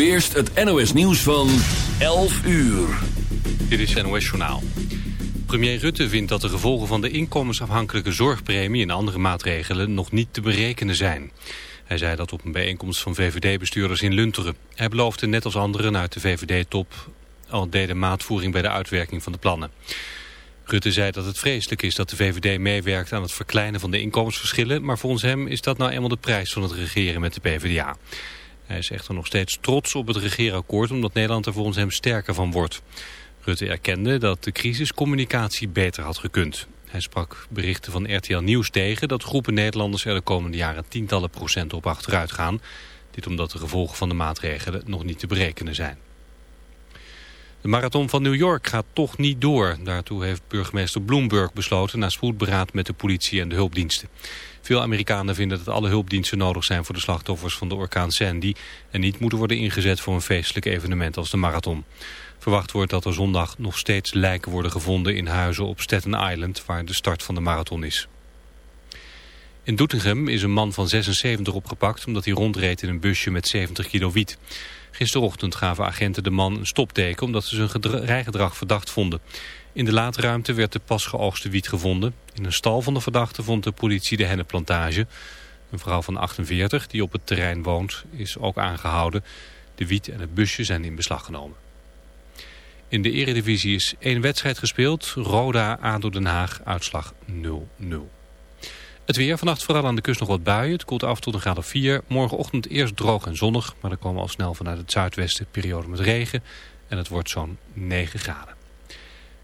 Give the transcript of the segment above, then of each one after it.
Eerst het NOS nieuws van 11 uur. Dit is NOS Journaal. Premier Rutte vindt dat de gevolgen van de inkomensafhankelijke zorgpremie en andere maatregelen nog niet te berekenen zijn. Hij zei dat op een bijeenkomst van VVD-bestuurders in Lunteren. Hij beloofde net als anderen uit de VVD-top al deden maatvoering bij de uitwerking van de plannen. Rutte zei dat het vreselijk is dat de VVD meewerkt aan het verkleinen van de inkomensverschillen, maar volgens hem is dat nou eenmaal de prijs van het regeren met de PvdA. Hij is echter nog steeds trots op het regeerakkoord omdat Nederland er volgens hem sterker van wordt. Rutte erkende dat de crisiscommunicatie beter had gekund. Hij sprak berichten van RTL Nieuws tegen dat groepen Nederlanders er de komende jaren tientallen procent op achteruit gaan. Dit omdat de gevolgen van de maatregelen nog niet te berekenen zijn. De marathon van New York gaat toch niet door. Daartoe heeft burgemeester Bloomberg besloten na spoedberaad met de politie en de hulpdiensten. Veel Amerikanen vinden dat alle hulpdiensten nodig zijn voor de slachtoffers van de orkaan Sandy... en niet moeten worden ingezet voor een feestelijk evenement als de marathon. Verwacht wordt dat er zondag nog steeds lijken worden gevonden in huizen op Staten Island... waar de start van de marathon is. In Doetinchem is een man van 76 opgepakt omdat hij rondreed in een busje met 70 kilo wiet. Gisterochtend gaven agenten de man een stopteken omdat ze zijn rijgedrag verdacht vonden. In de laadruimte werd de pas geoogste wiet gevonden. In een stal van de verdachte vond de politie de henneplantage. Een vrouw van 48 die op het terrein woont is ook aangehouden. De wiet en het busje zijn in beslag genomen. In de eredivisie is één wedstrijd gespeeld. Roda, ADO Den Haag, uitslag 0-0. Het weer, vannacht vooral aan de kust nog wat buien. Het koelt af tot een graad of 4. Morgenochtend eerst droog en zonnig, maar er komen al snel vanuit het zuidwesten periode met regen. En het wordt zo'n 9 graden.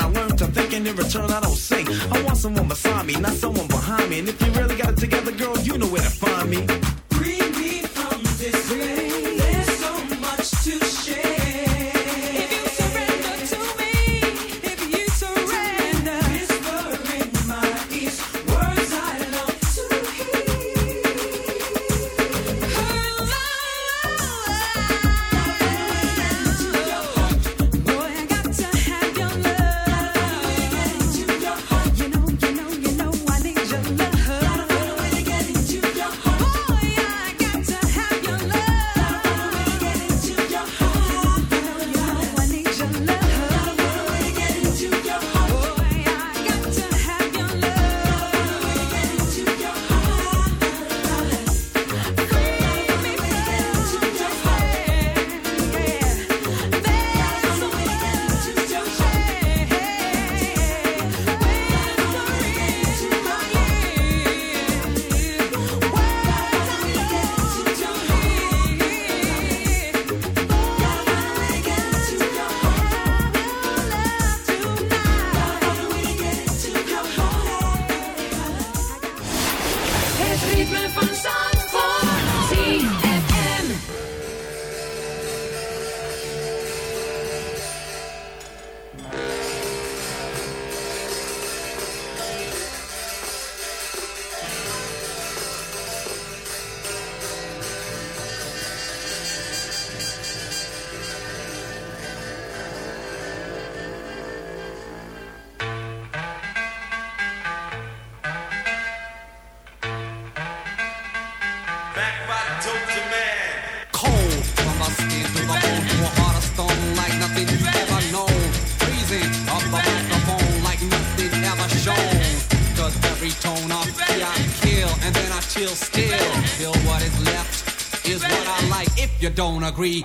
I learned to think and in return I don't sing. I want someone beside me, not someone behind me. And if you really got it together, girl, you know where to find me. Free me from this agree,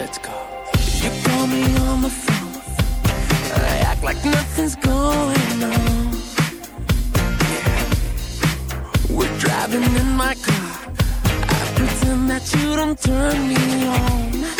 Let's go. You call me on the phone. I act like nothing's going on. We're driving in my car. I pretend that you don't turn me on.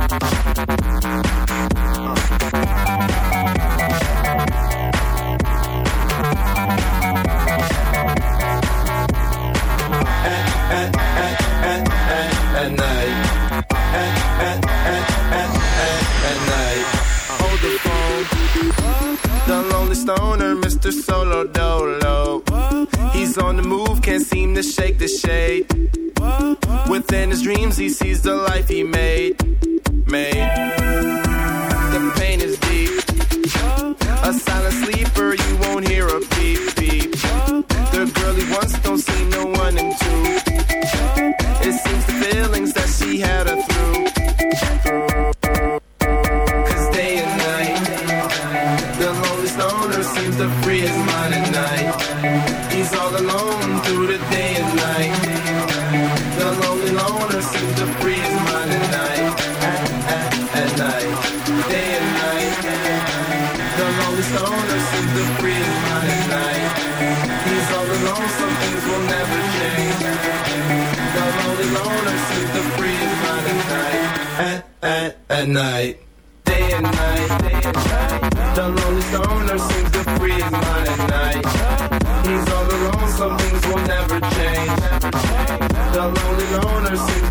always on the move, can't seem to shake the shade. Within his dreams, he sees the life he made. Made. The pain is deep. A silent sleeper, you won't hear a beep beep. The girl he wants don't seem night. Day and night, day and night. The lonely stoner seems to freeze my night. He's all alone, some things will never change. The lonely loner seems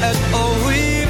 look at